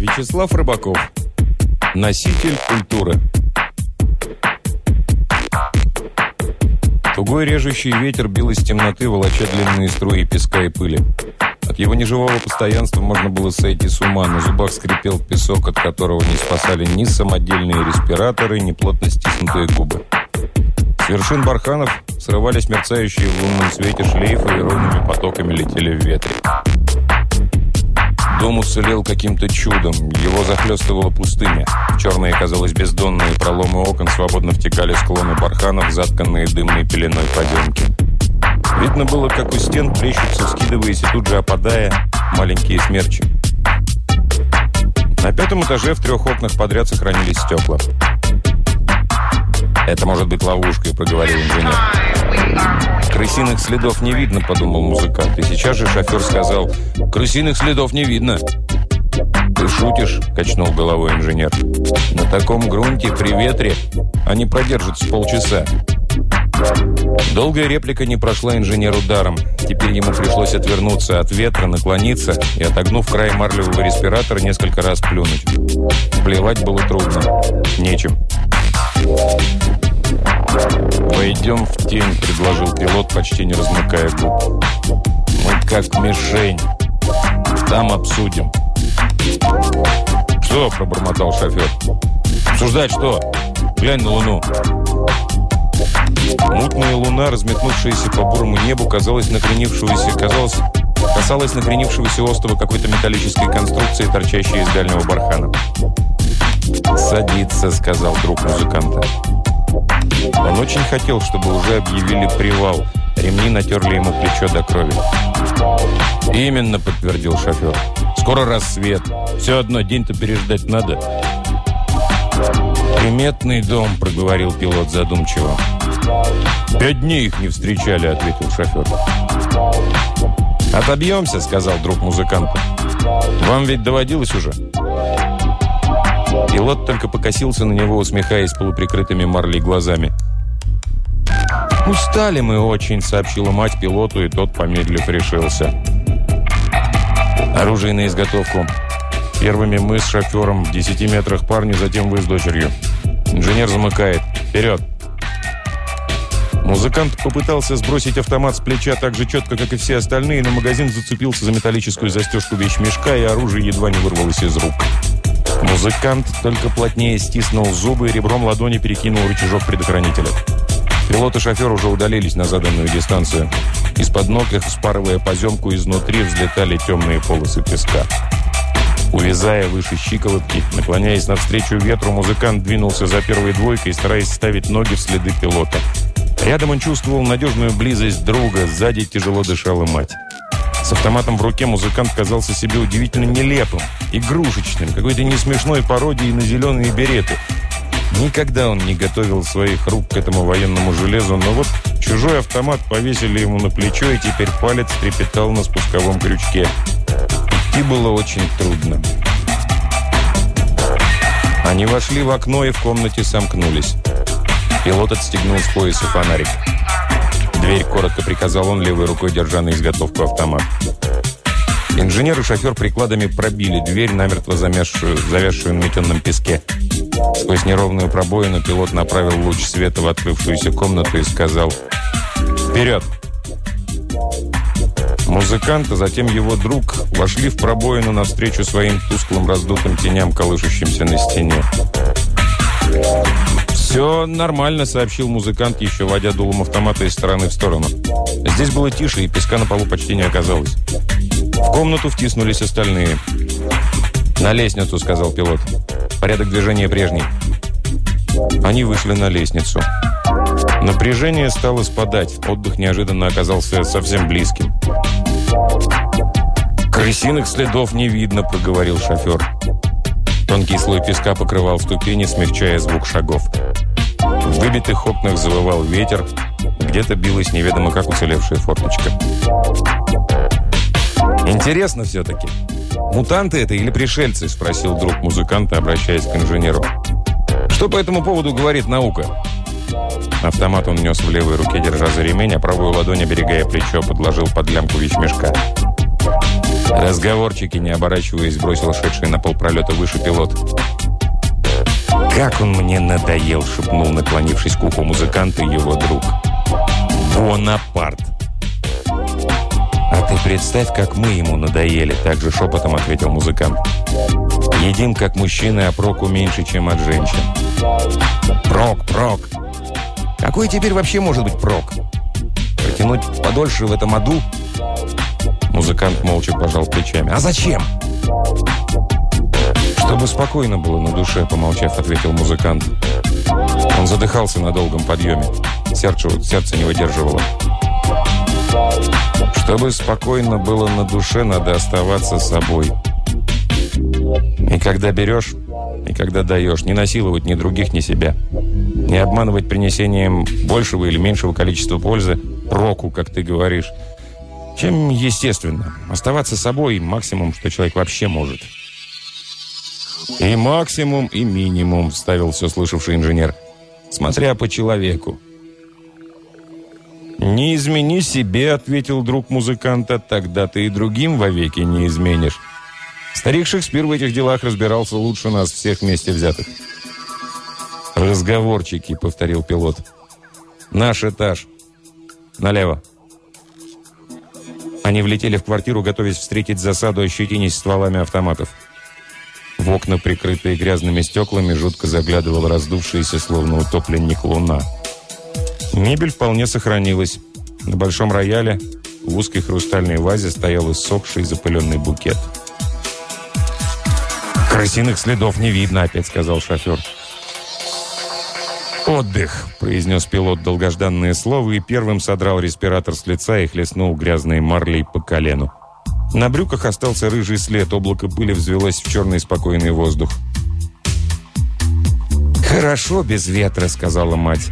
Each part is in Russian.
Вячеслав Рыбаков. Носитель культуры. Тугой режущий ветер бил из темноты, волоча длинные струи песка и пыли. От его неживого постоянства можно было сойти с ума. На зубах скрипел песок, от которого не спасали ни самодельные респираторы, ни плотно стиснутые губы. С вершин барханов срывались мерцающие в лунном свете шлейфы и ровными потоками летели в ветре. Дом уцелел каким-то чудом. Его захлестывала пустыня. Черные, казалось, бездонные проломы окон свободно втекали склоны барханов, затканные дымной пеленой подемки. Видно было, как у стен плещутся, скидываясь и тут же опадая, маленькие смерчи. На пятом этаже в трех окнах подряд сохранились стекла. «Это может быть ловушкой», — проговорил инженер. «Крысиных следов не видно», — подумал музыкант. И сейчас же шофер сказал, «Крысиных следов не видно». «Ты шутишь?» – качнул головой инженер. «На таком грунте, при ветре, они продержатся полчаса». Долгая реплика не прошла инженеру даром. Теперь ему пришлось отвернуться от ветра, наклониться и, отогнув край марлевого респиратора, несколько раз плюнуть. Плевать было трудно. Нечем. «Пойдем в тень», — предложил пилот, почти не размыкая губ. «Мы как мишень. Там обсудим». «Что?» – пробормотал шофер. «Обсуждать что? Глянь на Луну». Мутная луна, разметнувшаяся по бурому небу, казалось накренившегося, казалось, касалась накренившегося острова какой-то металлической конструкции, торчащей из дальнего бархана. «Садиться», — сказал друг музыканта. Он очень хотел, чтобы уже объявили привал. Ремни натерли ему плечо до крови. «Именно», — подтвердил шофер. «Скоро рассвет. Все одно, день-то переждать надо». «Приметный дом», — проговорил пилот задумчиво. «Пять дней их не встречали», — ответил шофер. «Отобьемся», — сказал друг музыканта. «Вам ведь доводилось уже?» Пилот только покосился на него, усмехаясь полуприкрытыми марлей глазами. «Устали мы очень», — сообщила мать пилоту, и тот, помедлив, решился. «Оружие на изготовку. Первыми мы с шофером, в десяти метрах парни, затем вы с дочерью. Инженер замыкает. Вперед!» Музыкант попытался сбросить автомат с плеча так же четко, как и все остальные, но магазин зацепился за металлическую застежку вещмешка, и оружие едва не вырвалось из рук. Музыкант только плотнее стиснул зубы и ребром ладони перекинул рычажок предохранителя. Пилот и шофер уже удалились на заданную дистанцию. Из-под ног их, спарывая поземку, изнутри взлетали темные полосы песка. Увязая выше щиколотки, наклоняясь навстречу ветру, музыкант двинулся за первой двойкой, стараясь ставить ноги в следы пилота. Рядом он чувствовал надежную близость друга, сзади тяжело дышала мать. С автоматом в руке музыкант казался себе удивительно нелепым, игрушечным, какой-то несмешной пародией на зеленые береты. Никогда он не готовил своих рук к этому военному железу, но вот чужой автомат повесили ему на плечо, и теперь палец трепетал на спусковом крючке. Идти было очень трудно. Они вошли в окно и в комнате сомкнулись. Пилот отстегнул с пояса фонарик. Дверь коротко приказал он, левой рукой держа на изготовку автомат. Инженер и шофер прикладами пробили дверь, намертво замерзшую, завязшую на метенном песке. Сквозь неровную пробоину пилот направил луч света в открывшуюся комнату и сказал «Вперед!». Музыкант, а затем его друг вошли в пробоину навстречу своим тусклым раздутым теням, колышущимся на стене. «Все нормально», — сообщил музыкант, еще водя дулом автомата из стороны в сторону. Здесь было тише, и песка на полу почти не оказалось. В комнату втиснулись остальные. «На лестницу», — сказал пилот. «Порядок движения прежний». Они вышли на лестницу. Напряжение стало спадать. Отдых неожиданно оказался совсем близким. «Крысиных следов не видно», — проговорил шофер. Тонкий слой песка покрывал ступени, смягчая звук шагов. В выбитых окнах завывал ветер, где-то билась неведомо как уцелевшая форточка. «Интересно все-таки, мутанты это или пришельцы?» – спросил друг музыканта, обращаясь к инженеру. «Что по этому поводу говорит наука?» Автомат он нес в левой руке, держа за ремень, а правую ладонь, оберегая плечо, подложил под лямку вещмешка. Разговорчики, не оборачиваясь, бросил шедший на полпролета выше пилот. «Как он мне надоел!» — шепнул, наклонившись к уху музыканта, его друг. «Бонапарт!» «А ты представь, как мы ему надоели!» — также шепотом ответил музыкант. «Едим, как мужчины, а проку меньше, чем от женщин». «Прок, прок!» «Какой теперь вообще может быть прок? Протянуть подольше в этом аду?» Музыкант молча пожал плечами. «А зачем?» «Чтобы спокойно было на душе», — помолчав, ответил музыкант. Он задыхался на долгом подъеме. Сердце, сердце не выдерживало. «Чтобы спокойно было на душе, надо оставаться собой. И когда берешь, и когда даешь, не насиловать ни других, ни себя. Не обманывать принесением большего или меньшего количества пользы, проку, как ты говоришь» чем естественно. Оставаться собой – максимум, что человек вообще может. «И максимум, и минимум», – вставил все слышавший инженер. «Смотря по человеку». «Не измени себе», – ответил друг музыканта, – «тогда ты и другим вовеки не изменишь». Старик Шекспир в этих делах разбирался лучше нас всех вместе взятых. «Разговорчики», — повторил пилот. «Наш этаж. Налево». Они влетели в квартиру, готовясь встретить засаду, ощетинясь стволами автоматов. В окна, прикрытые грязными стеклами, жутко заглядывал раздувшийся, словно утопленник луна. Мебель вполне сохранилась. На большом рояле в узкой хрустальной вазе стоял иссохший запыленный букет. «Крысиных следов не видно», — опять сказал шофер. «Отдых», — произнес пилот долгожданное слово и первым содрал респиратор с лица и хлестнул грязной марлей по колену. На брюках остался рыжий след, облако пыли взвелось в черный спокойный воздух. «Хорошо без ветра», — сказала мать.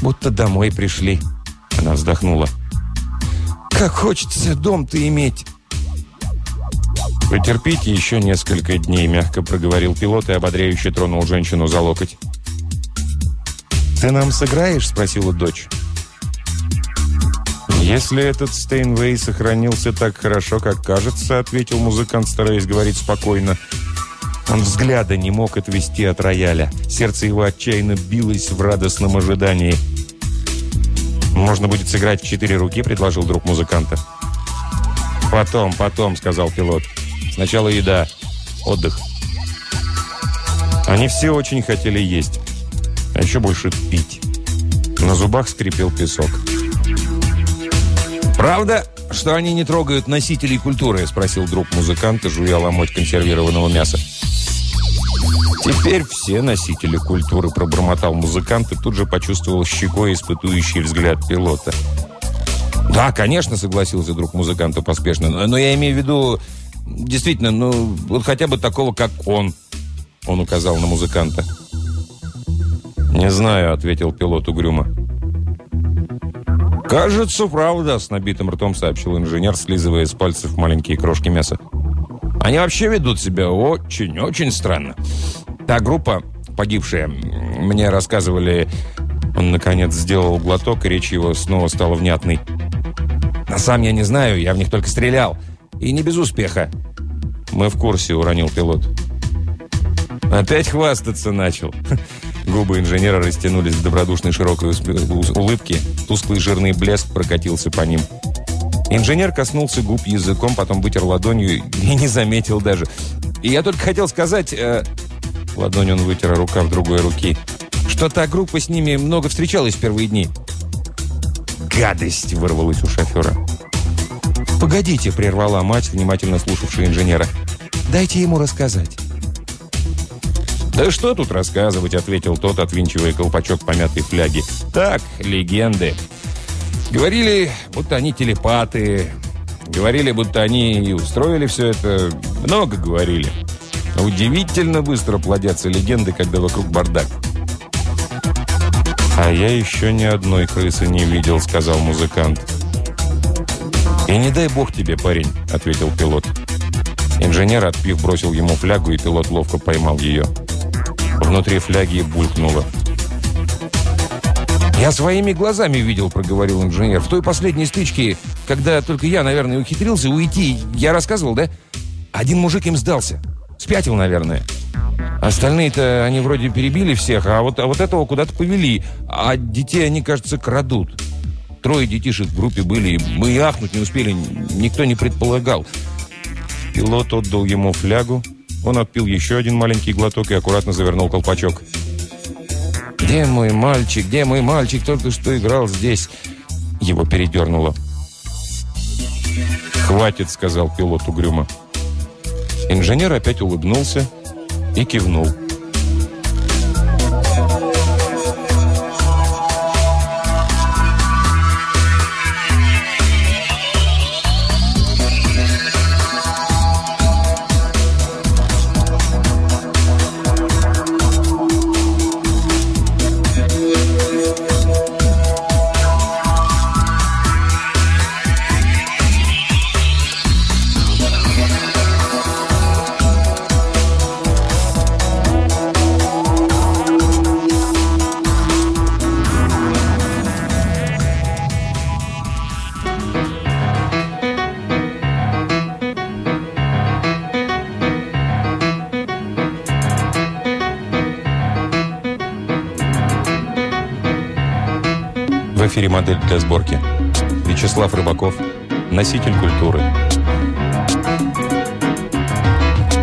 «Будто домой пришли». Она вздохнула. «Как хочется дом-то иметь!» «Потерпите еще несколько дней», — мягко проговорил пилот и ободряюще тронул женщину за локоть. «Ты нам сыграешь?» – спросила дочь. «Если этот Стейнвей сохранился так хорошо, как кажется», – ответил музыкант, стараясь говорить спокойно. Он взгляда не мог отвести от рояля. Сердце его отчаянно билось в радостном ожидании. «Можно будет сыграть в четыре руки», – предложил друг музыканта. «Потом, потом», – сказал пилот. «Сначала еда, отдых». Они все очень хотели есть а еще больше пить. На зубах скрипел песок. «Правда, что они не трогают носителей культуры?» – спросил друг музыканта, жуя ломоть консервированного мяса. «Теперь все носители культуры», – пробормотал музыкант и тут же почувствовал щекой испытующий взгляд пилота. «Да, конечно», – согласился друг музыканта поспешно. «Но я имею в виду, действительно, ну, вот хотя бы такого, как он», – он указал на музыканта. «Не знаю», — ответил пилот угрюмо. «Кажется, правда», — с набитым ртом сообщил инженер, слизывая с пальцев маленькие крошки мяса. «Они вообще ведут себя очень-очень странно. Та группа, погибшая, мне рассказывали...» Он, наконец, сделал глоток, и речь его снова стала внятной. «А сам я не знаю, я в них только стрелял. И не без успеха». «Мы в курсе», — уронил пилот. «Опять хвастаться начал. Губы инженера растянулись в добродушной широкой улыбке. Тусклый жирный блеск прокатился по ним. Инженер коснулся губ языком, потом вытер ладонью и не заметил даже. И я только хотел сказать... Э, ладонь он вытер, а рука в другой руки. Что та группа с ними много встречалась в первые дни. «Гадость!» — вырвалась у шофера. «Погодите!» — прервала мать, внимательно слушавшая инженера. «Дайте ему рассказать». «Да что тут рассказывать», — ответил тот, отвинчивая колпачок помятой фляги. «Так, легенды. Говорили, будто они телепаты. Говорили, будто они и устроили все это. Много говорили. Удивительно быстро плодятся легенды, когда вокруг бардак». «А я еще ни одной крысы не видел», — сказал музыкант. «И не дай бог тебе, парень», — ответил пилот. Инженер, отпив, бросил ему флягу, и пилот ловко поймал ее. Внутри фляги булькнуло. «Я своими глазами видел», — проговорил инженер. «В той последней стычке когда только я, наверное, ухитрился уйти, я рассказывал, да? Один мужик им сдался. Спятил, наверное. Остальные-то они вроде перебили всех, а вот, а вот этого куда-то повели. А детей они, кажется, крадут. Трое детишек в группе были, мы и ахнуть не успели, никто не предполагал. Пилот отдал ему флягу, он отпил еще один маленький глоток и аккуратно завернул колпачок. «Где мой мальчик? Где мой мальчик? Только что играл здесь!» Его передернуло. «Хватит», — сказал пилот угрюмо. Инженер опять улыбнулся и кивнул. Для сборки. Вячеслав Рыбаков, носитель культуры.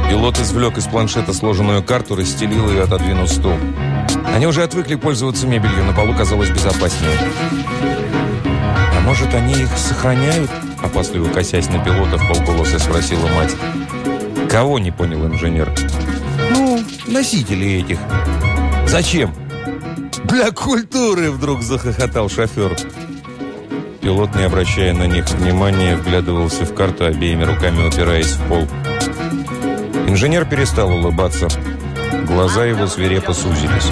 Пилот извлек из планшета сложенную карту, расстелил ее и отодвинул стул. Они уже отвыкли пользоваться мебелью, на полу казалось безопаснее. «А может, они их сохраняют?» Опасливо косясь на пилота, в полголоса спросила мать. «Кого?» – не понял инженер. «Ну, носители этих». «Зачем?» «Для культуры!» – вдруг захохотал шофер. Пилот, не обращая на них внимания, вглядывался в карту, обеими руками упираясь в пол. Инженер перестал улыбаться. Глаза его свирепо сузились.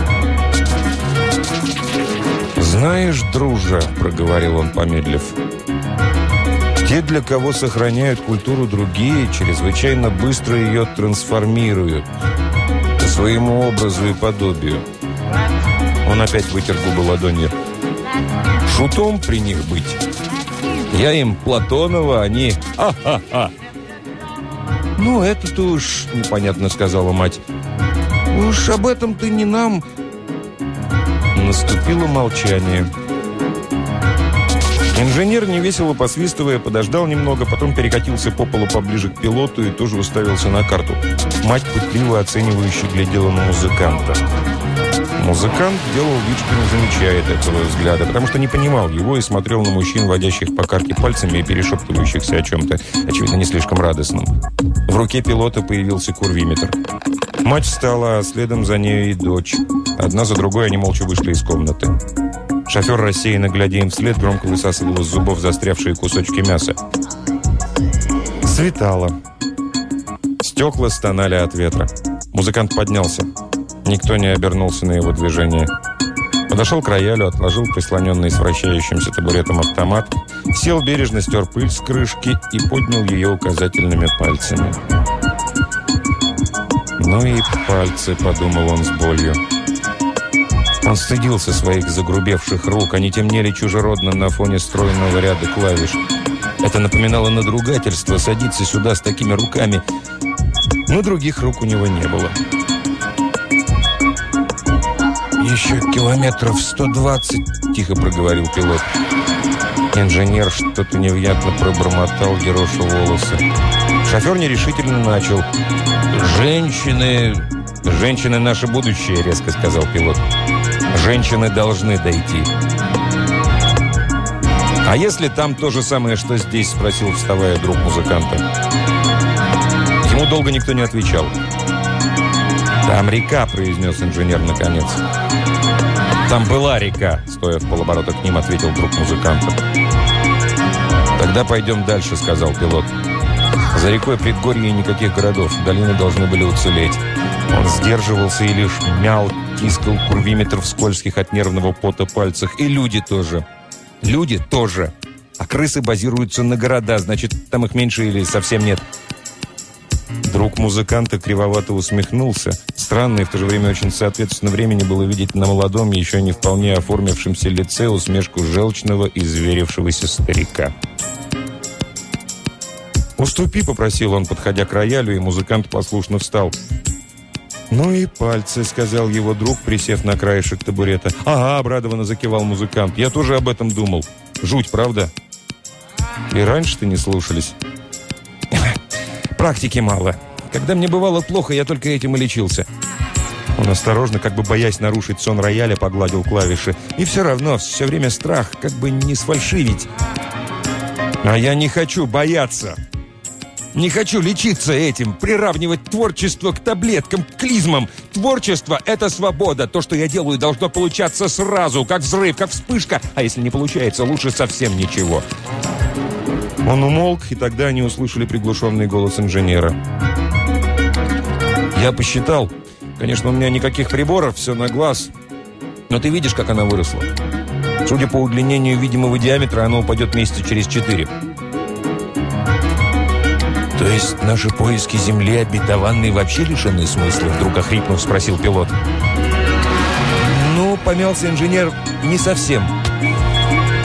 «Знаешь, дружа», — проговорил он, помедлив, «те, для кого сохраняют культуру другие, чрезвычайно быстро ее трансформируют по своему образу и подобию. Он опять вытер губы ладонью. Шутом при них быть. Я им Платонова, они... А-ха-ха! «Ну, это-то уж непонятно», — сказала мать. «Уж об этом ты не нам...» Наступило молчание. Инженер, невесело посвистывая, подождал немного, потом перекатился по полу поближе к пилоту и тоже уставился на карту. Мать пытливо оценивающе глядела на музыканта. Музыкант делал вид, что не замечает этого взгляда, потому что не понимал его и смотрел на мужчин, водящих по карте пальцами и перешептывающихся о чем-то, очевидно, не слишком радостном. В руке пилота появился курвиметр. Мать встала, а следом за ней и дочь. Одна за другой они молча вышли из комнаты. Шофер, рассеянно глядя им вслед, громко высасывал из зубов застрявшие кусочки мяса. Светало. Стекла стонали от ветра. Музыкант поднялся. Никто не обернулся на его движение. Подошел к роялю, отложил прислоненный с вращающимся табуретом автомат, сел бережно, стер пыль с крышки и поднял ее указательными пальцами. «Ну и пальцы», — подумал он с болью. Он стыдился своих загрубевших рук, они темнели чужеродно на фоне стройного ряда клавиш. Это напоминало надругательство садиться сюда с такими руками, но других рук у него не было. «Еще километров 120», — тихо проговорил пилот. Инженер что-то невнятно пробормотал Ерошу волосы. Шофер нерешительно начал. «Женщины... Женщины — наше будущее», — резко сказал пилот. «Женщины должны дойти». «А если там то же самое, что здесь?» — спросил, вставая друг музыканта. Ему долго никто не отвечал. «Там река», — произнес инженер наконец. «Там была река», — стоя в полоборота к ним, ответил друг музыканта. «Тогда пойдем дальше», — сказал пилот. За рекой предгорье никаких городов. Долины должны были уцелеть. Он сдерживался и лишь мял, тискал курвиметр в скользких от нервного пота пальцах. И люди тоже. Люди тоже. А крысы базируются на города, значит, там их меньше или совсем нет. Друг музыканта кривовато усмехнулся. Странно и в то же время очень соответственно времени было видеть на молодом, еще не вполне оформившемся лице усмешку желчного и зверевшегося старика. «Уступи», — попросил он, подходя к роялю, и музыкант послушно встал. «Ну и пальцы», — сказал его друг, присев на краешек табурета. «Ага», — обрадованно закивал музыкант. «Я тоже об этом думал. Жуть, правда?» «И раньше-то не слушались». «Практики мало. Когда мне бывало плохо, я только этим и лечился». Он осторожно, как бы боясь нарушить сон рояля, погладил клавиши. И все равно, все время страх, как бы не сфальшивить. «А я не хочу бояться!» Не хочу лечиться этим, приравнивать творчество к таблеткам, к клизмам. Творчество – это свобода. То, что я делаю, должно получаться сразу, как взрыв, как вспышка. А если не получается, лучше совсем ничего. Он умолк, и тогда они услышали приглушенный голос инженера. «Я посчитал. Конечно, у меня никаких приборов, все на глаз. Но ты видишь, как она выросла. Судя по удлинению видимого диаметра, она упадет месяца через четыре». «То есть наши поиски Земли обетованной вообще лишены смысла?» Вдруг охрипнув, спросил пилот. «Ну, помялся инженер, не совсем.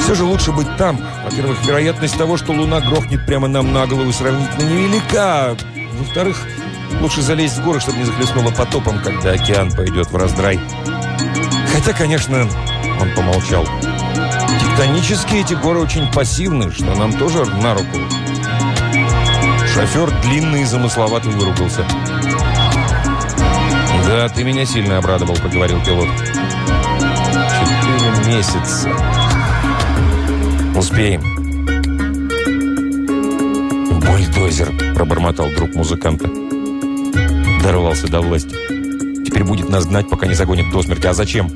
Все же лучше быть там. Во-первых, вероятность того, что Луна грохнет прямо нам на голову, сравнительно невелика. Во-вторых, лучше залезть в горы, чтобы не захлестнуло потопом, когда океан пойдет в раздрай. Хотя, конечно, он помолчал. Тектонически эти горы очень пассивны, что нам тоже на руку. Шофер длинный и замысловато выругался. «Да, ты меня сильно обрадовал», — поговорил пилот. «Четыре месяца. Успеем». «Бульдозер», — пробормотал друг музыканта. Дорвался до власти. «Теперь будет нас гнать, пока не загонит до смерти. А зачем?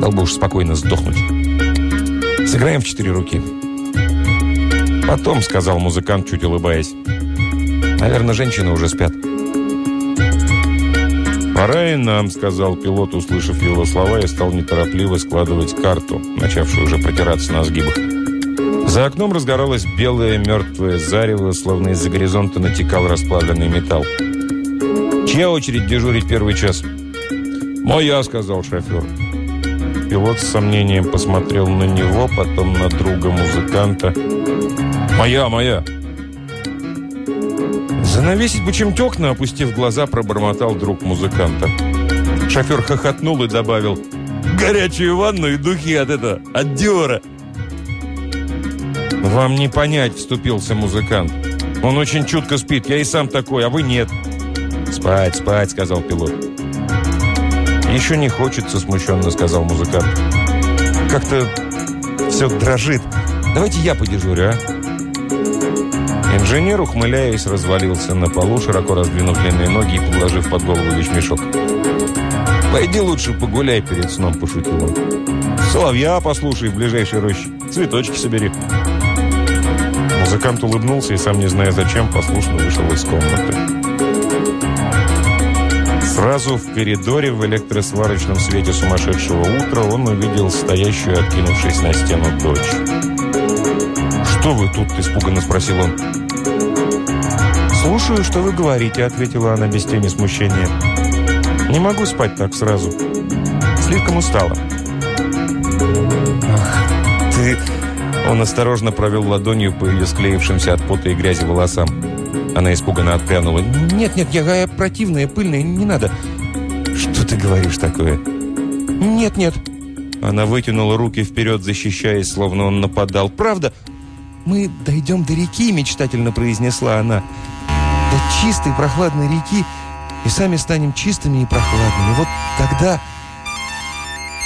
Дал бы уж спокойно сдохнуть. Сыграем в четыре руки». «Потом», — сказал музыкант, чуть улыбаясь. Наверное, женщины уже спят. «Пора и нам», — сказал пилот, услышав его слова, и стал неторопливо складывать карту, начавшую уже протираться на сгибах. За окном разгоралось белое мертвое зарево, словно из-за горизонта натекал расплавленный металл. «Чья очередь дежурить первый час?» «Моя», — сказал шофер. Пилот с сомнением посмотрел на него, потом на друга музыканта. «Моя, моя!» «Занавесить бы чем окна», опустив глаза, пробормотал друг музыканта. Шофер хохотнул и добавил «Горячую ванну и духи от этого, от Диора». «Вам не понять», — вступился музыкант. «Он очень чутко спит, я и сам такой, а вы нет». «Спать, спать», — сказал пилот. «Еще не хочется», — смущенно сказал музыкант. «Как-то все дрожит. Давайте я подежурю, а?» Инженер, ухмыляясь, развалился на полу, широко раздвинув длинные ноги и подложив под голову вещмешок. «Пойди лучше погуляй перед сном», – пошутил он. «Соловья послушай в ближайшей роще. Цветочки собери». Музыкант улыбнулся и, сам не зная зачем, послушно вышел из комнаты. Сразу в коридоре в электросварочном свете сумасшедшего утра он увидел стоящую, откинувшись на стену дочь. «Что вы тут?» – испуганно спросил он. «Слушаю, что вы говорите», – ответила она без тени смущения. «Не могу спать так сразу. Слишком устала». «Ах, ты...» Он осторожно провел ладонью по ее склеившимся от пота и грязи волосам. Она испуганно отпрянула. «Нет, нет, я, я противная, пыльная, не надо». «Что ты говоришь такое?» «Нет, нет». Она вытянула руки вперед, защищаясь, словно он нападал. «Правда, «Мы дойдем до реки», — мечтательно произнесла она. «До чистой прохладной реки, и сами станем чистыми и прохладными. Вот тогда...»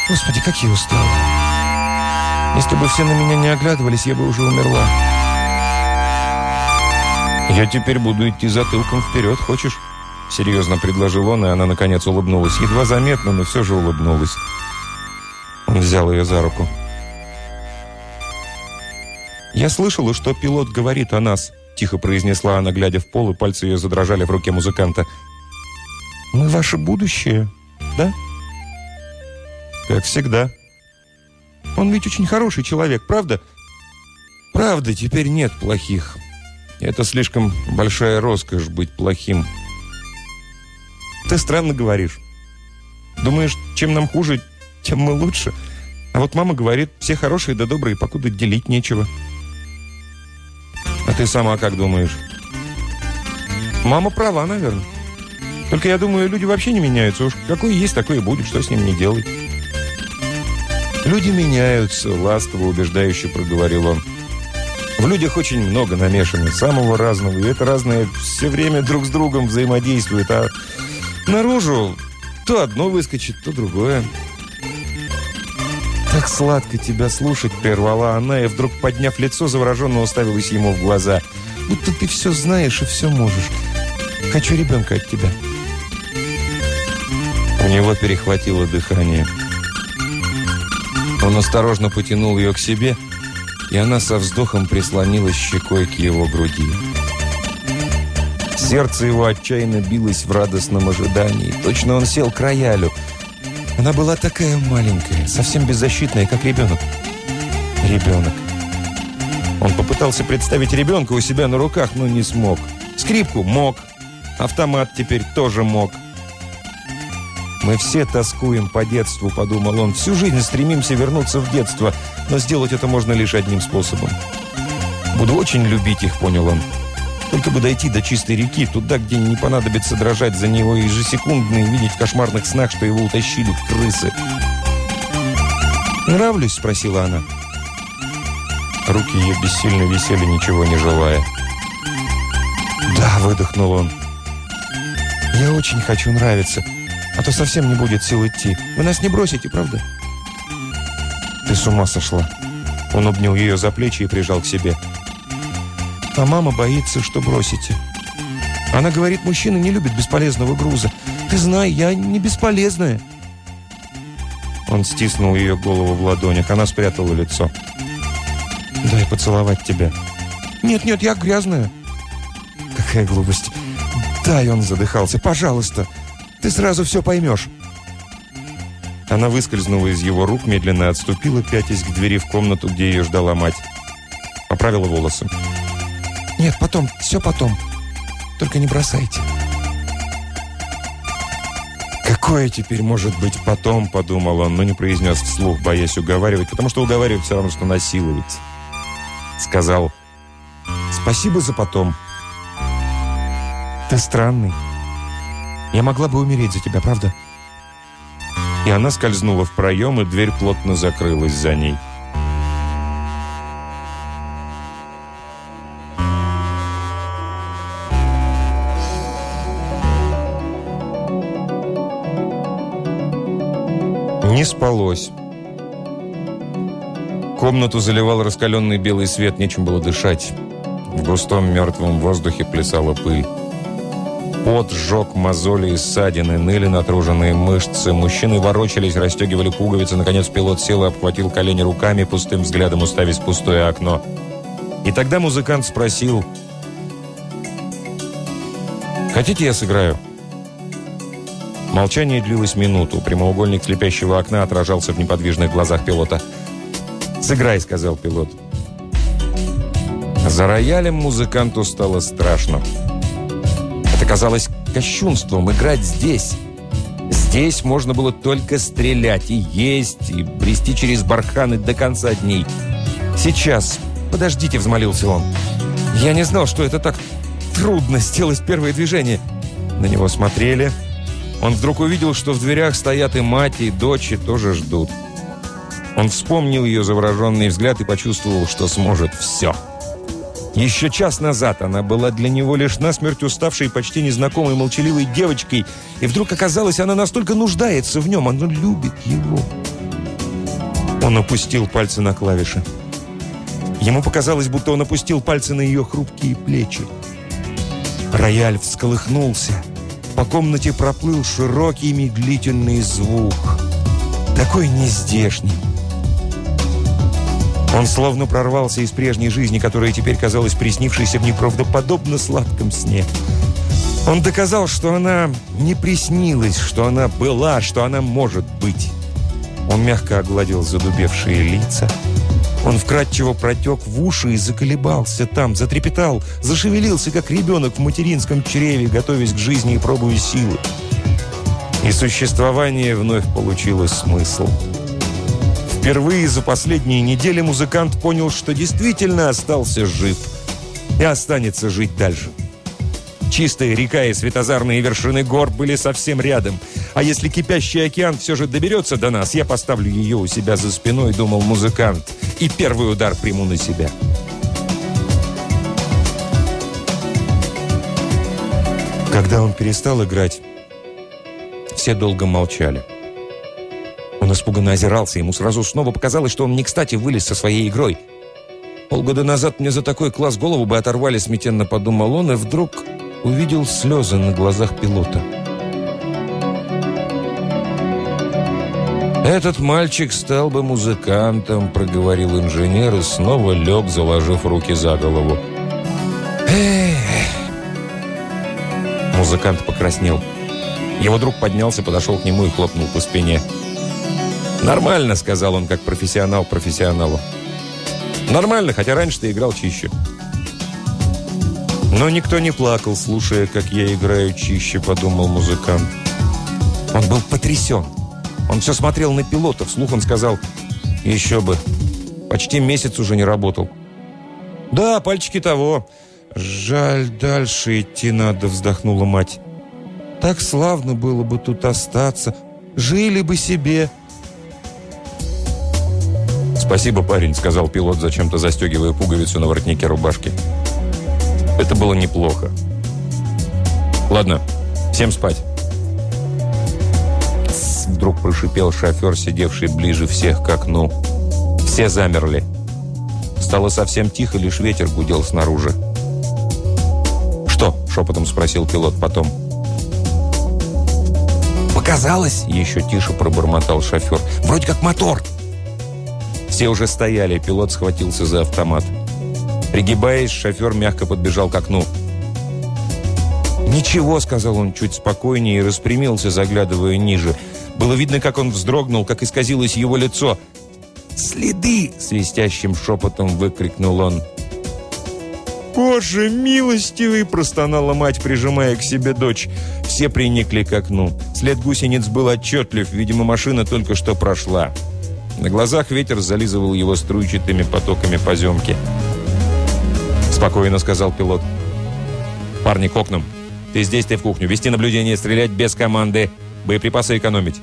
Господи, как я устала. Если бы все на меня не оглядывались, я бы уже умерла. «Я теперь буду идти затылком вперед, хочешь?» Серьезно предложил он, и она, наконец, улыбнулась. Едва заметно, но все же улыбнулась. Он взял ее за руку. «Я слышала, что пилот говорит о нас», – тихо произнесла она, глядя в пол, и пальцы ее задрожали в руке музыканта. «Мы ваше будущее, да?» «Как всегда». «Он ведь очень хороший человек, правда?» «Правда, теперь нет плохих. Это слишком большая роскошь быть плохим». «Ты странно говоришь. Думаешь, чем нам хуже, тем мы лучше. А вот мама говорит, все хорошие да добрые, покуда делить нечего». ты сама как думаешь? Мама права, наверное. Только я думаю, люди вообще не меняются. Уж какой есть, такой и будет. Что с ним не делай. Люди меняются, ласково, убеждающе проговорил он. В людях очень много намешано, самого разного. И это разное все время друг с другом взаимодействует. А наружу то одно выскочит, то другое. «Так сладко тебя слушать», — прервала она, и вдруг, подняв лицо, завороженно уставилась ему в глаза. «Будто ты все знаешь и все можешь. Хочу ребенка от тебя». У него перехватило дыхание. Он осторожно потянул ее к себе, и она со вздохом прислонилась щекой к его груди. Сердце его отчаянно билось в радостном ожидании. Точно он сел к роялю. Она была такая маленькая, совсем беззащитная, как ребенок. Ребенок. Он попытался представить ребенка у себя на руках, но не смог. Скрипку мог. Автомат теперь тоже мог. «Мы все тоскуем по детству», — подумал он. «Всю жизнь стремимся вернуться в детство, но сделать это можно лишь одним способом». «Буду очень любить их», — понял он. «Только бы дойти до чистой реки, туда, где не понадобится дрожать за него ежесекундно и видеть в кошмарных снах, что его утащили крысы». «Нравлюсь?» — спросила она. Руки ее бессильно висели, ничего не желая. «Да», — выдохнул он. «Я очень хочу нравиться». А то совсем не будет сил идти. Вы нас не бросите, правда?» «Ты с ума сошла!» Он обнял ее за плечи и прижал к себе. «А мама боится, что бросите. Она говорит, мужчина не любит бесполезного груза. Ты знай, я не бесполезная». Он стиснул ее голову в ладонях. Она спрятала лицо. «Дай поцеловать тебя». «Нет-нет, я грязная». «Какая глупость». «Дай», он задыхался. «Пожалуйста». Ты сразу все поймешь». Она выскользнула из его рук, медленно отступила, пятясь к двери в комнату, где ее ждала мать. Поправила волосы. «Нет, потом, все потом. Только не бросайте». «Какое теперь может быть потом?» – подумал он, но не произнес вслух, боясь уговаривать, потому что уговаривать все равно, что насиловать. Сказал «Спасибо за потом». «Ты странный». Я могла бы умереть за тебя, правда?» И она скользнула в проем, и дверь плотно закрылась за ней. Не спалось. Комнату заливал раскаленный белый свет, нечем было дышать. В густом мертвом воздухе плясала пыль. Пот сжег мозоли и ссадины, ныли натруженные мышцы. Мужчины ворочались, расстегивали пуговицы. Наконец пилот сел и обхватил колени руками, пустым взглядом уставясь в пустое окно. И тогда музыкант спросил, «Хотите, я сыграю?» Молчание длилось минуту. Прямоугольник слепящего окна отражался в неподвижных глазах пилота. «Сыграй», — сказал пилот. За роялем музыканту стало страшно. Это казалось кощунством играть здесь. Здесь можно было только стрелять и есть, и брести через барханы до конца дней. «Сейчас, подождите», — взмолился он. «Я не знал, что это так трудно сделать первое движение». На него смотрели. Он вдруг увидел, что в дверях стоят и мать, и дочь, и тоже ждут. Он вспомнил ее завороженный взгляд и почувствовал, что сможет все. «Все». Еще час назад она была для него лишь насмерть уставшей, почти незнакомой, молчаливой девочкой, и вдруг оказалось, она настолько нуждается в нем, она любит его. Он опустил пальцы на клавиши. Ему показалось, будто он опустил пальцы на ее хрупкие плечи. Рояль всколыхнулся. По комнате проплыл широкий медлительный звук. Такой нездешний. Он словно прорвался из прежней жизни, которая теперь казалась приснившейся в неправдоподобно сладком сне. Он доказал, что она не приснилась, что она была, что она может быть. Он мягко огладил задубевшие лица. Он вкратчиво протек в уши и заколебался там, затрепетал, зашевелился, как ребенок в материнском чреве, готовясь к жизни и пробуя силы. И существование вновь получило смысл. Впервые за последние недели музыкант понял, что действительно остался жив. и останется жить дальше. Чистая река и светозарные вершины гор были совсем рядом. А если кипящий океан все же доберется до нас, я поставлю ее у себя за спиной, думал музыкант, и первый удар приму на себя. Когда он перестал играть, все долго молчали. Испуганно озирался, ему сразу снова показалось, что он не кстати вылез со своей игрой. Полгода назад мне за такой класс голову бы оторвали, смятенно подумал он, и вдруг увидел слезы на глазах пилота. «Этот мальчик стал бы музыкантом», — проговорил инженер и снова лег, заложив руки за голову. «Эх!» Музыкант покраснел. Его друг поднялся, подошел к нему и хлопнул по спине. «Нормально», — сказал он, как профессионал профессионалу. «Нормально, хотя раньше ты играл чище». Но никто не плакал, слушая, как я играю чище, подумал музыкант. Он был потрясен. Он все смотрел на пилота. Вслух он сказал, еще бы, почти месяц уже не работал. «Да, пальчики того. «Жаль, дальше идти надо», — вздохнула мать. «Так славно было бы тут остаться. Жили бы себе». «Спасибо, парень», — сказал пилот, зачем-то застегивая пуговицу на воротнике рубашки. «Это было неплохо». «Ладно, всем спать». Вдруг прошипел шофер, сидевший ближе всех к окну. Все замерли. Стало совсем тихо, лишь ветер гудел снаружи. «Что?» – шепотом спросил пилот потом. «Показалось?» – еще тише пробормотал шофер. «Вроде как мотор». Все уже стояли, пилот схватился за автомат. Пригибаясь, шофер мягко подбежал к окну. «Ничего», — сказал он чуть спокойнее и распрямился, заглядывая ниже. Было видно, как он вздрогнул, как исказилось его лицо. «Следы!» — свистящим шепотом выкрикнул он. «Боже, милостивый!» – простонала мать, прижимая к себе дочь. Все приникли к окну. След гусениц был отчетлив, видимо, машина только что прошла. На глазах ветер зализывал его струйчатыми потоками поземки. «Спокойно», – сказал пилот. «Парни, к окнам. Ты здесь, ты в кухню. Вести наблюдение, стрелять без команды. Боеприпасы экономить.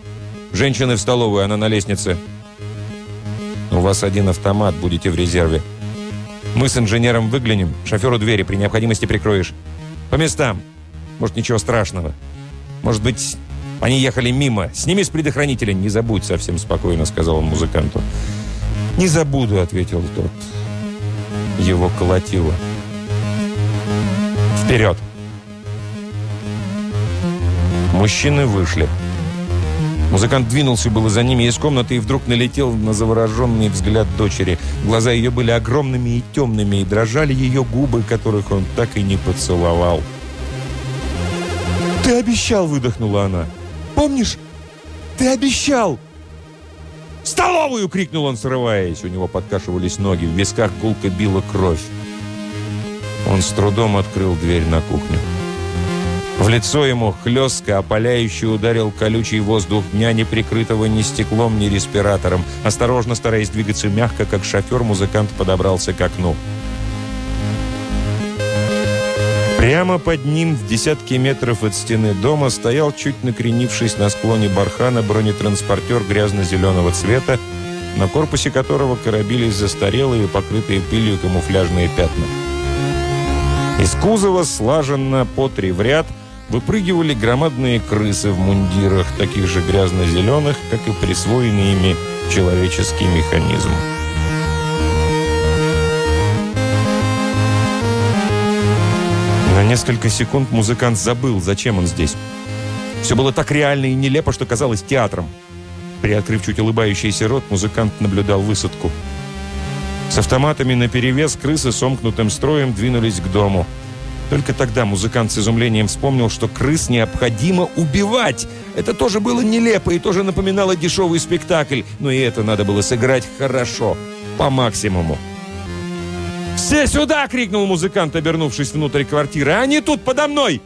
Женщины в столовую, она на лестнице. У вас один автомат, будете в резерве. Мы с инженером выглянем, шоферу двери при необходимости прикроешь. По местам. Может, ничего страшного. Может быть, они ехали мимо. Сними с предохранителя, не забудь, совсем спокойно сказал он музыканту. Не забуду, ответил тот. Его колотило. Вперед! Мужчины вышли. Музыкант двинулся было за ними из комнаты и вдруг налетел на завороженный взгляд дочери. Глаза ее были огромными и темными, и дрожали ее губы, которых он так и не поцеловал. «Ты обещал!» – выдохнула она. «Помнишь? Ты обещал!» «В столовую!» – крикнул он, срываясь. У него подкашивались ноги, в висках гулко била кровь. Он с трудом открыл дверь на кухню. В лицо ему хлестко, опаляюще ударил колючий воздух дня, не прикрытого ни стеклом, ни респиратором. Осторожно, стараясь двигаться мягко, как шофер, музыкант подобрался к окну. Прямо под ним, в десятки метров от стены дома, стоял, чуть накренившись на склоне бархана, бронетранспортер грязно-зеленого цвета, на корпусе которого коробились застарелые, покрытые пылью камуфляжные пятна. Из кузова слаженно по три в ряд – выпрыгивали громадные крысы в мундирах, таких же грязно-зеленых, как и присвоенный ими человеческий механизм. Несколько секунд музыкант забыл, зачем он здесь. Все было так реально и нелепо, что казалось театром. Приоткрыв чуть улыбающийся рот, музыкант наблюдал высадку. С автоматами наперевес крысы сомкнутым строем двинулись к дому – только тогда музыкант с изумлением вспомнил, что крыс необходимо убивать. Это тоже было нелепо и тоже напоминало дешевый спектакль, но и это надо было сыграть хорошо, по максимуму. «Все сюда!» — крикнул музыкант, обернувшись внутрь квартиры. «Они тут подо мной!»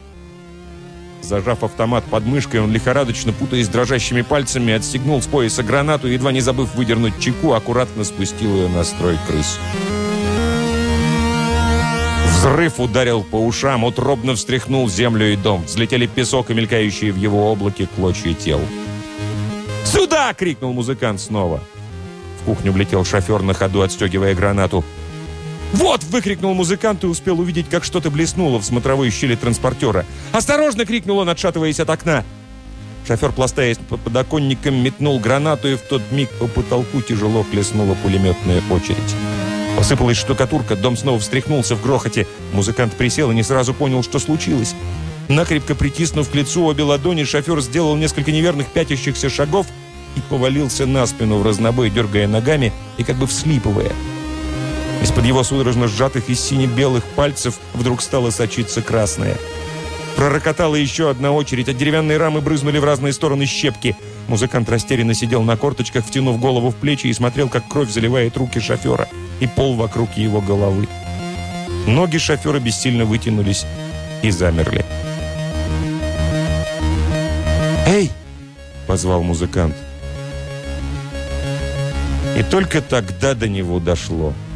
Зажав автомат под мышкой, он лихорадочно, путаясь дрожащими пальцами, отстегнул с пояса гранату едва не забыв выдернуть чеку, аккуратно спустил ее на строй крыс. Взрыв ударил по ушам, утробно встряхнул землю и дом. Взлетели песок и мелькающие в его облаке клочья тел. «Сюда!» — крикнул музыкант снова. В кухню влетел шофер на ходу, отстегивая гранату. «Вот!» — выкрикнул музыкант и успел увидеть, как что-то блеснуло в смотровой щели транспортера. «Осторожно!» — крикнул он, отшатываясь от окна. Шофер, пластаясь по подоконникам, метнул гранату, и в тот миг по потолку тяжело хлестнула пулеметная очередь. Посыпалась штукатурка, дом снова встряхнулся в грохоте. Музыкант присел и не сразу понял, что случилось. Накрепко притиснув к лицу обе ладони, шофер сделал несколько неверных пятящихся шагов и повалился на спину в разнобой, дергая ногами и как бы вслипывая. Из-под его судорожно сжатых из сине-белых пальцев вдруг стало сочиться красное. Пророкотала еще одна очередь, а деревянные рамы брызнули в разные стороны щепки. Музыкант растерянно сидел на корточках, втянув голову в плечи и смотрел, как кровь заливает руки шофера и пол вокруг его головы. Ноги шофера бессильно вытянулись и замерли. «Эй!» — позвал музыкант. И только тогда до него дошло —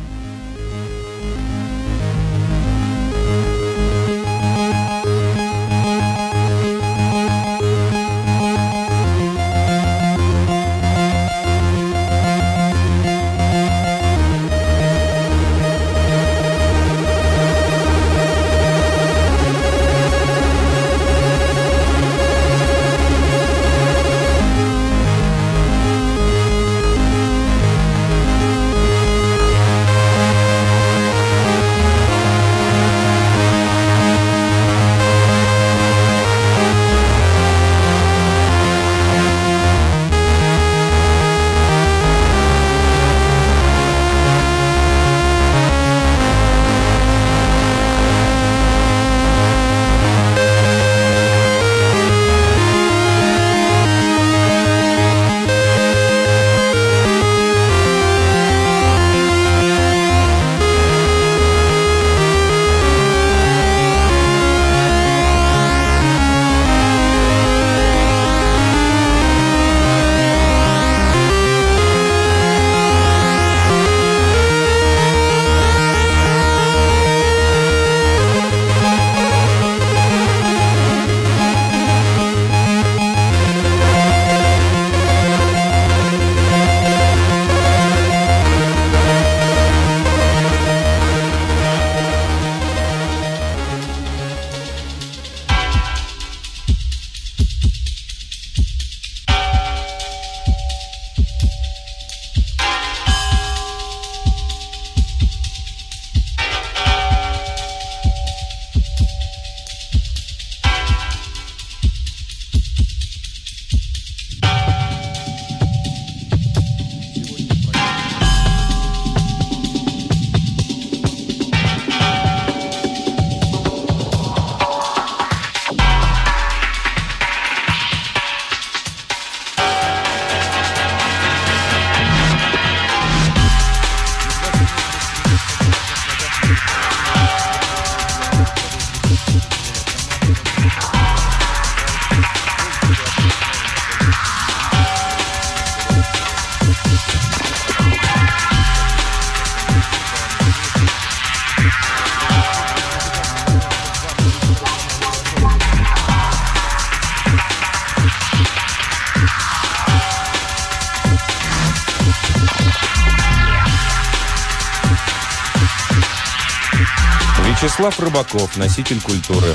Вячеслав Рыбаков, носитель культуры.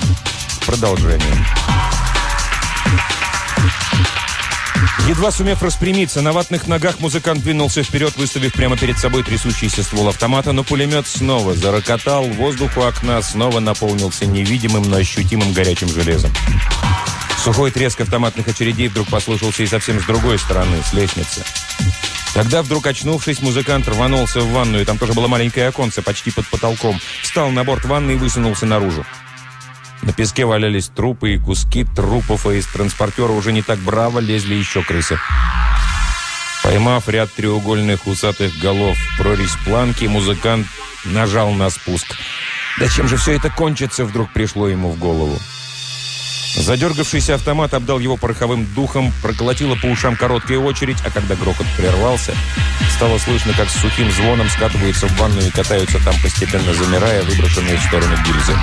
Продолжение. Едва сумев распрямиться, на ватных ногах музыкант двинулся вперед, выставив прямо перед собой трясущийся ствол автомата, но пулемет снова зарокотал, воздух у окна снова наполнился невидимым, но ощутимым горячим железом. Сухой треск автоматных очередей вдруг послышался и совсем с другой стороны, с лестницы. Тогда, вдруг очнувшись, музыкант рванулся в ванную. Там тоже было маленькое оконце, почти под потолком. Встал на борт ванны и высунулся наружу. На песке валялись трупы и куски трупов, а из транспортера уже не так браво лезли еще крысы. Поймав ряд треугольных усатых голов в прорезь планки, музыкант нажал на спуск. «Да чем же все это кончится?» вдруг пришло ему в голову. Задергавшийся автомат обдал его пороховым духом, проколотила по ушам короткая очередь, а когда грохот прервался, стало слышно, как с сухим звоном скатываются в ванну и катаются там, постепенно замирая, выброшенные в сторону гильзы.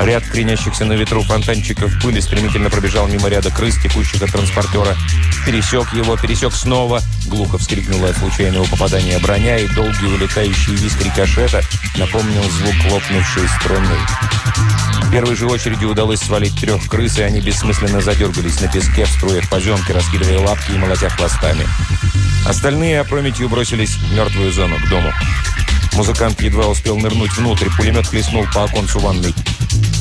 Ряд кренящихся на ветру фонтанчиков пыли стремительно пробежал мимо ряда крыс, текущих от транспортера. Пересек его, пересек снова. Глухо вскрикнула от случайного попадания броня, и долгий улетающий визг рикошета напомнил звук лопнувшей струны. Первой же очереди удалось свалить трех крыс, и они бессмысленно задергались на песке в струях поземки, раскидывая лапки и молотя хвостами. Остальные опрометью бросились в мертвую зону, к дому. Музыкант едва успел нырнуть внутрь, пулемет хлестнул по оконцу ванной.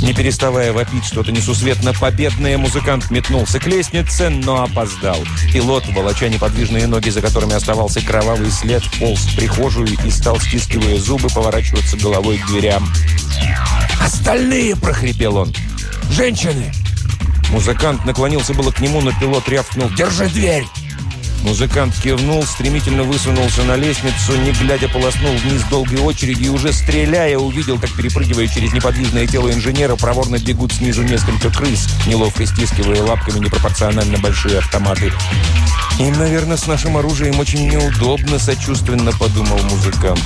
Не переставая вопить что-то несусветно победное, музыкант метнулся к лестнице, но опоздал. Пилот, волоча неподвижные ноги, за которыми оставался кровавый след, полз в прихожую и стал, стискивая зубы, поворачиваться головой к дверям. «Остальные!» – прохрипел он. «Женщины!» Музыкант наклонился было к нему, но пилот рявкнул «Держи дверь!» Музыкант кивнул, стремительно высунулся на лестницу, не глядя полоснул вниз долгой очереди и уже стреляя увидел, как перепрыгивая через неподвижное тело инженера, проворно бегут снизу несколько крыс, неловко стискивая лапками непропорционально большие автоматы. «Им, наверное, с нашим оружием очень неудобно», – сочувственно подумал музыкант.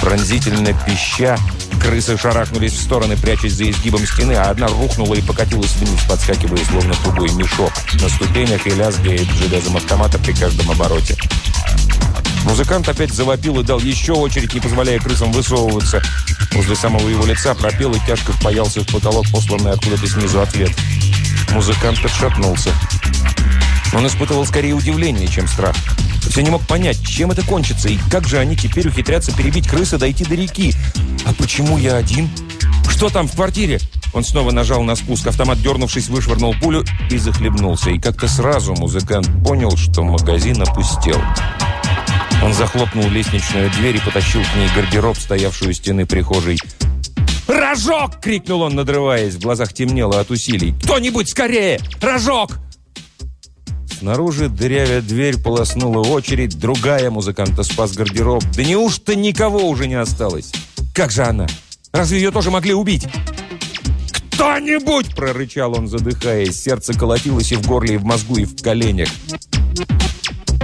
Пронзительно пища, Крысы шарахнулись в стороны, прячась за изгибом стены, а одна рухнула и покатилась вниз, подскакивая, словно тугой мешок, на ступенях и лязгает железом автомата при каждом обороте. Музыкант опять завопил и дал еще очередь, не позволяя крысам высовываться. Возле самого его лица пропел и тяжко впаялся в потолок, посланный откуда-то снизу ответ. Музыкант отшатнулся. Он испытывал скорее удивление, чем страх. Все не мог понять, чем это кончится, и как же они теперь ухитрятся перебить крысы дойти до реки. А почему я один? Что там в квартире? Он снова нажал на спуск. Автомат, дернувшись, вышвырнул пулю и захлебнулся. И как-то сразу музыкант понял, что магазин опустел. Он захлопнул лестничную дверь и потащил к ней гардероб, стоявшую у стены прихожей. «Рожок!» — крикнул он, надрываясь. В глазах темнело от усилий. «Кто-нибудь скорее! Рожок!» Снаружи, дырявя дверь, полоснула очередь. Другая музыканта спас гардероб. Да неужто никого уже не осталось? Как же она? Разве ее тоже могли убить? «Кто-нибудь!» – прорычал он, задыхаясь. Сердце колотилось и в горле, и в мозгу, и в коленях.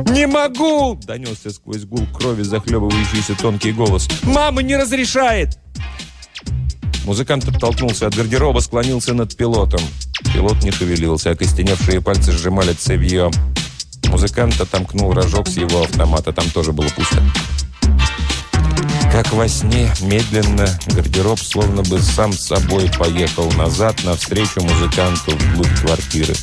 «Не могу!» – донесся сквозь гул крови захлебывающийся тонкий голос. «Мама не разрешает!» Музыкант оттолкнулся от гардероба, склонился над пилотом. Пилот не шевелился, а костеневшие пальцы сжимали цевье. Музыкант отомкнул рожок с его автомата, там тоже было пусто. Как во сне, медленно, гардероб словно бы сам с собой поехал назад навстречу музыканту вглубь квартиры.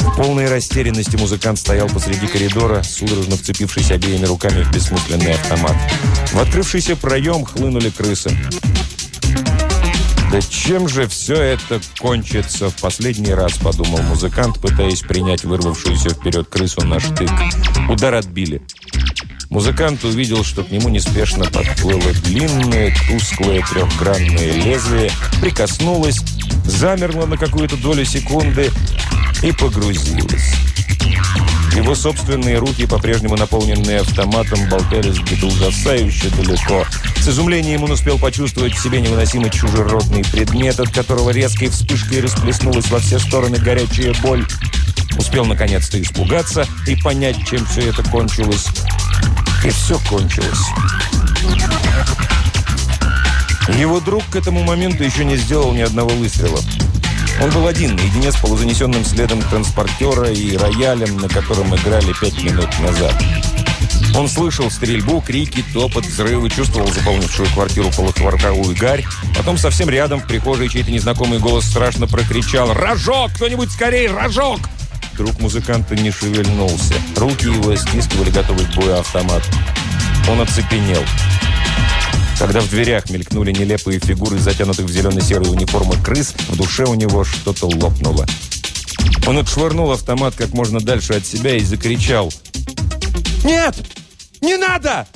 В полной растерянности музыкант стоял посреди коридора, судорожно вцепившись обеими руками в бессмысленный автомат. В открывшийся проем хлынули крысы. «Да чем же все это кончится в последний раз?» – подумал музыкант, пытаясь принять вырвавшуюся вперед крысу на штык. Удар отбили. Музыкант увидел, что к нему неспешно подплыло длинное, тусклое трехгранное лезвие, прикоснулось, замерло на какую-то долю секунды и погрузилось. Его собственные руки, по-прежнему наполненные автоматом, болтались где-то ужасающе далеко. С изумлением он успел почувствовать в себе невыносимый чужеродный предмет, от которого резкой вспышкой расплеснулась во все стороны горячая боль. Успел наконец-то испугаться и понять, чем все это кончилось. И все кончилось. Его друг к этому моменту еще не сделал ни одного выстрела. Он был один, наедине с полузанесенным следом транспортера и роялем, на котором играли пять минут назад. Он слышал стрельбу, крики, топот, взрывы, чувствовал заполнившую квартиру полухворковую гарь. Потом совсем рядом в прихожей чей-то незнакомый голос страшно прокричал «Рожок! Кто-нибудь скорее! Рожок!» Друг музыканта не шевельнулся. Руки его стискивали готовый к бою автомат. Он оцепенел. Когда в дверях мелькнули нелепые фигуры, затянутых в зелено-серые униформы крыс, в душе у него что-то лопнуло. Он отшвырнул автомат как можно дальше от себя и закричал. «Нет! Не надо!»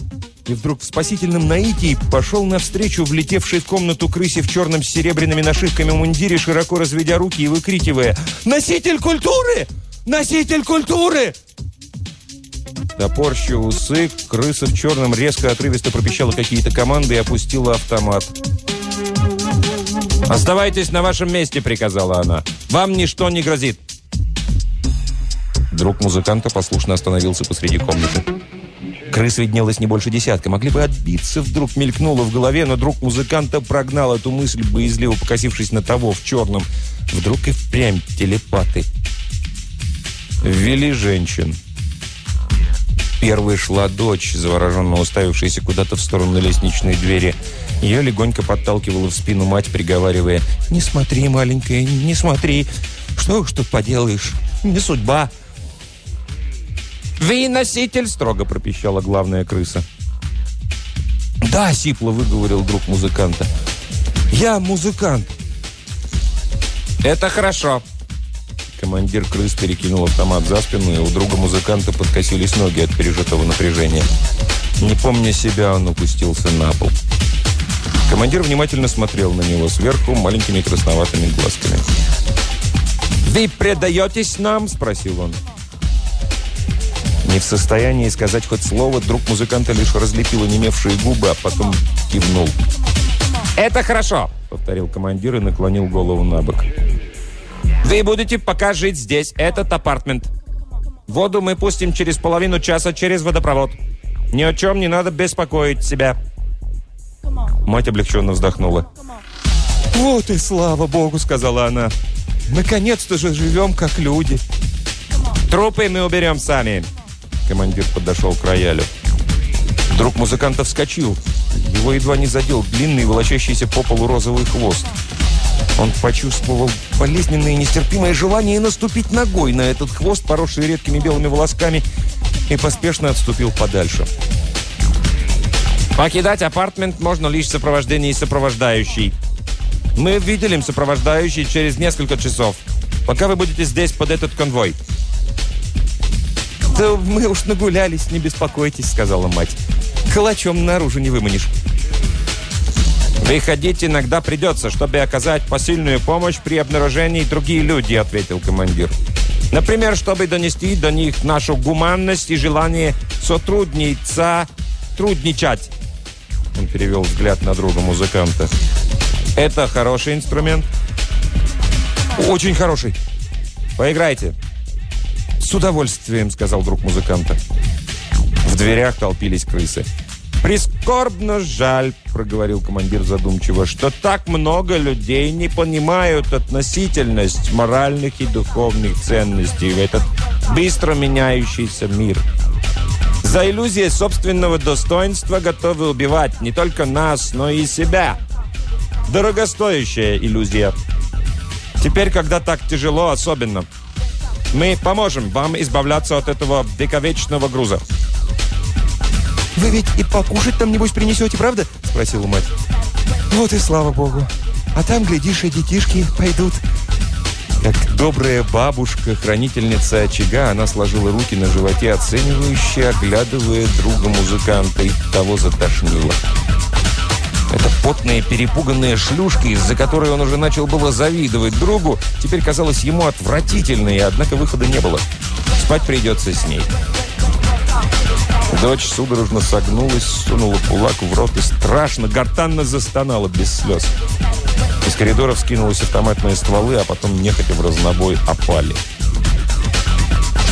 И вдруг в спасительном наитии пошел навстречу влетевшей в комнату крысе в черном с серебряными нашивками мундире, широко разведя руки и выкрикивая «Носитель культуры! Носитель культуры!» Топорща усы, крыса в черном резко отрывисто пропищала какие-то команды и опустила автомат. «Оставайтесь на вашем месте», — приказала она. «Вам ничто не грозит». Друг музыканта послушно остановился посреди комнаты. Крыс виднелось не больше десятка. Могли бы отбиться, вдруг мелькнуло в голове, но друг музыканта прогнал эту мысль, боязливо покосившись на того в черном. Вдруг и впрямь телепаты. Ввели женщин. Первой шла дочь, завороженно уставившаяся куда-то в сторону лестничной двери. Ее легонько подталкивала в спину мать, приговаривая «Не смотри, маленькая, не смотри. Что уж тут поделаешь? Не судьба». «Вы носитель!» – строго пропищала главная крыса. «Да!» – сипло выговорил друг музыканта. «Я музыкант!» «Это хорошо!» Командир крыс перекинул автомат за спину, и у друга музыканта подкосились ноги от пережитого напряжения. Не помня себя, он упустился на пол. Командир внимательно смотрел на него сверху маленькими красноватыми глазками. «Вы предаетесь нам?» – спросил он. Не в состоянии сказать хоть слово, друг музыканта лишь разлепил онемевшие губы, а потом кивнул. «Это хорошо!» – повторил командир и наклонил голову на бок. «Вы будете пока жить здесь. Этот апартмент. Воду мы пустим через половину часа через водопровод. Ни о чем не надо беспокоить себя». Мать облегченно вздохнула. «Вот и слава богу!» – сказала она. «Наконец-то же живем как люди!» «Трупы мы уберем сами!» Командир подошел к роялю. Друг музыканта вскочил. Его едва не задел длинный, волочащийся по полу розовый хвост. Он почувствовал болезненное и нестерпимое желание наступить ногой на этот хвост, поросший редкими белыми волосками, и поспешно отступил подальше. «Покидать апартмент можно лишь в сопровождении сопровождающей. Мы выделим сопровождающий через несколько часов, пока вы будете здесь под этот конвой». «Да мы уж нагулялись, не беспокойтесь», — сказала мать. «Калачом наружу не выманишь». «Выходить иногда придется, чтобы оказать посильную помощь при обнаружении другие люди», — ответил командир. «Например, чтобы донести до них нашу гуманность и желание сотрудниться, трудничать». Он перевел взгляд на друга музыканта. «Это хороший инструмент?» «Очень хороший. Поиграйте». «С удовольствием», — сказал друг музыканта. В дверях толпились крысы. «Прискорбно жаль», — проговорил командир задумчиво, «что так много людей не понимают относительность моральных и духовных ценностей в этот быстро меняющийся мир. За иллюзией собственного достоинства готовы убивать не только нас, но и себя. Дорогостоящая иллюзия. Теперь, когда так тяжело, особенно. Мы поможем вам избавляться от этого вековечного груза». «Вы ведь и покушать там, небось, принесете, правда?» – спросила мать. «Вот и слава богу. А там, глядишь, и детишки пойдут». Как добрая бабушка, хранительница очага, она сложила руки на животе, оценивающе оглядывая друга музыканта, и того затошнило. Эта потная, перепуганная шлюшка, из-за которой он уже начал было завидовать другу, теперь казалась ему отвратительной, однако выхода не было. Спать придется с ней. Дочь судорожно согнулась, сунула кулак в рот и страшно, гортанно застонала без слез. Из коридора вскинулись автоматные стволы, а потом нехотя в разнобой опали.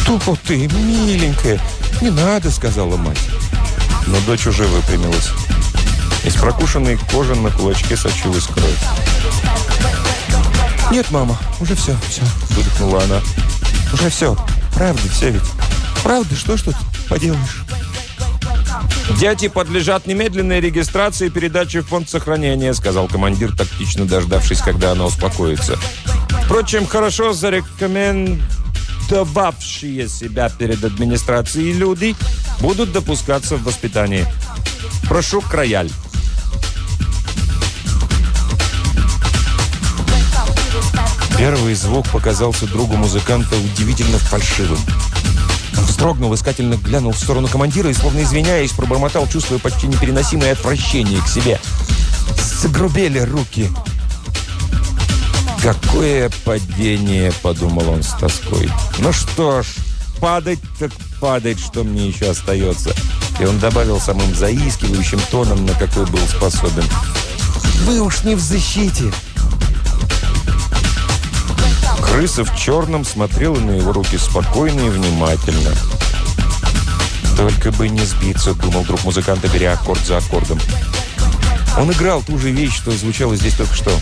«Что ты, миленькая? Не надо», — сказала мать. Но дочь уже выпрямилась. Из прокушенной кожи на кулачке сочилась кровь. «Нет, мама, уже все, все», — выдохнула она. «Уже все. Правда, все ведь. Правда, что ж тут поделаешь?» «Дети подлежат немедленной регистрации и передаче в фонд сохранения», сказал командир, тактично дождавшись, когда она успокоится. «Впрочем, хорошо зарекомендовавшие себя перед администрацией люди будут допускаться в воспитание. Прошу рояль». Первый звук показался другу музыканта удивительно фальшивым. Вздрогнул, искательно глянул в сторону командира и, словно извиняясь, пробормотал, чувствуя почти непереносимое отвращение к себе. Загрубели руки. «Какое падение!» – подумал он с тоской. «Ну что ж, падать так падать, что мне еще остается?» И он добавил самым заискивающим тоном, на какой был способен. «Вы уж не в защите. Крыса в черном смотрела на его руки спокойно и внимательно. «Только бы не сбиться», — думал друг музыканта, беря аккорд за аккордом. Он играл ту же вещь, что звучало здесь только что.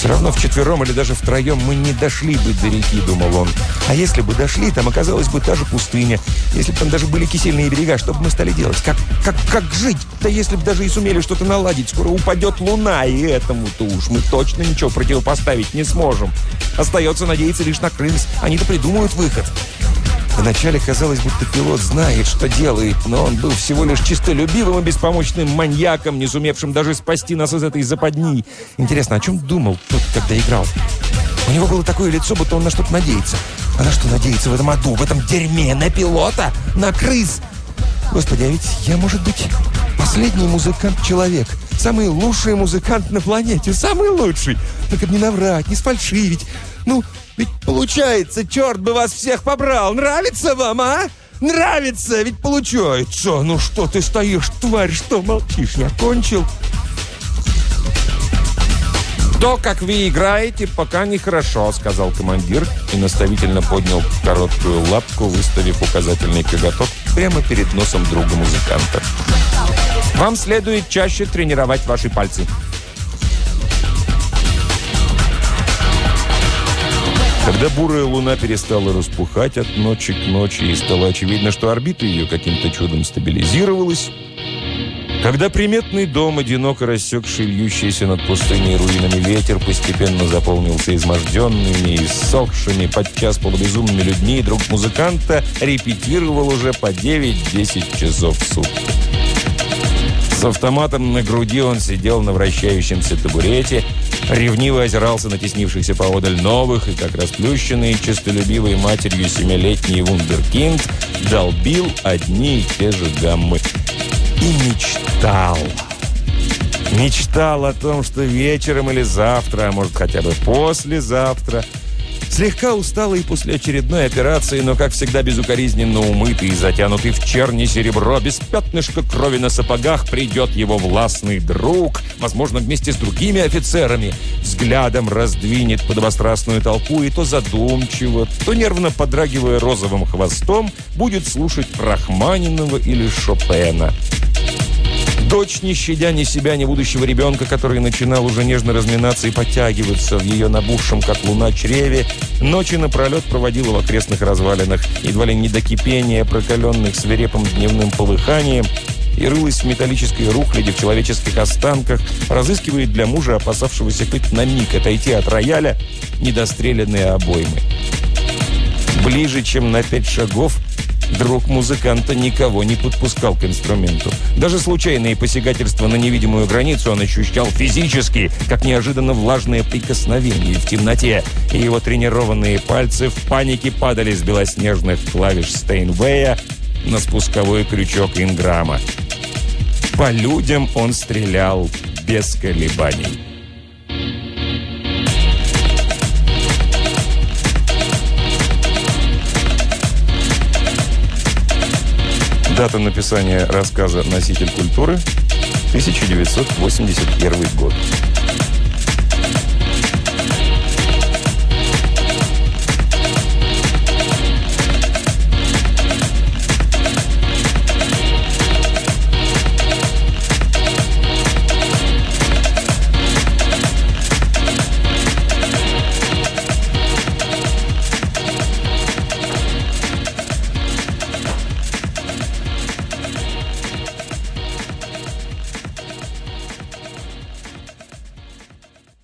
Все равно вчетвером или даже втроем мы не дошли бы до реки, думал он. А если бы дошли, там оказалась бы та же пустыня. Если бы там даже были кисельные берега, что бы мы стали делать? Как, как, как жить? Да если бы даже и сумели что-то наладить, скоро упадет луна, и этому-то уж мы точно ничего противопоставить не сможем. Остается надеяться лишь на крыс. Они-то придумают выход. Вначале казалось, будто пилот знает, что делает, но он был всего лишь чистолюбивым и беспомощным маньяком, не сумевшим даже спасти нас из этой западни. Интересно, о чем думал тот, когда играл? У него было такое лицо, будто он на что-то надеется. А на что надеется в этом аду, в этом дерьме? На пилота? На крыс? Господи, а ведь я, может быть, последний музыкант-человек. Самый лучший музыкант на планете. Самый лучший. Только бы не наврать, не сфальшивить. Ну, ведь получается, черт бы вас всех побрал. Нравится вам, а? Нравится, ведь получается. Ну что ты стоишь, тварь, что молчишь? Я кончил. «То, как вы играете, пока нехорошо», — сказал командир и наставительно поднял короткую лапку, выставив указательный коготок прямо перед носом друга музыканта. «Вам следует чаще тренировать ваши пальцы». Когда бурая луна перестала распухать от ночи к ночи и стало очевидно, что орбита ее каким-то чудом стабилизировалась, когда приметный дом, одиноко рассекший льющийся над пустыней руинами ветер, постепенно заполнился изможденными, иссохшими, подчас полубезумными людьми, друг музыканта репетировал уже по 9-10 часов в сутки. С автоматом на груди он сидел на вращающемся табурете, ревниво озирался на теснившихся поодаль новых и, как расплющенный, честолюбивой матерью семилетний вундеркинд, долбил одни и те же гаммы. И мечтал. Мечтал о том, что вечером или завтра, а может хотя бы послезавтра – Слегка усталый после очередной операции, но, как всегда, безукоризненно умытый и затянутый в черни серебро, без пятнышка крови на сапогах, придет его властный друг, возможно, вместе с другими офицерами, взглядом раздвинет подобострастную толпу и то задумчиво, то нервно подрагивая розовым хвостом, будет слушать Рахманинова или Шопена. Дочь, не щадя ни себя, ни будущего ребенка, который начинал уже нежно разминаться и подтягиваться в ее набухшем, как луна, чреве, ночи напролет проводила в окрестных развалинах, едва ли не до кипения, прокаленных свирепым дневным полыханием, и рылась в металлической рухляде, в человеческих останках, разыскивает для мужа, опасавшегося хоть на миг отойти от рояля, недостреленные обоймы. Ближе, чем на пять шагов, Друг музыканта никого не подпускал к инструменту. Даже случайные посягательства на невидимую границу он ощущал физически, как неожиданно влажное прикосновение в темноте, и его тренированные пальцы в панике падали с белоснежных клавиш Стейнвея на спусковой крючок Инграма. По людям он стрелял без колебаний. Дата написания рассказа «Носитель культуры» 1981 год.